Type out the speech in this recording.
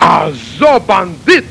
a so bandit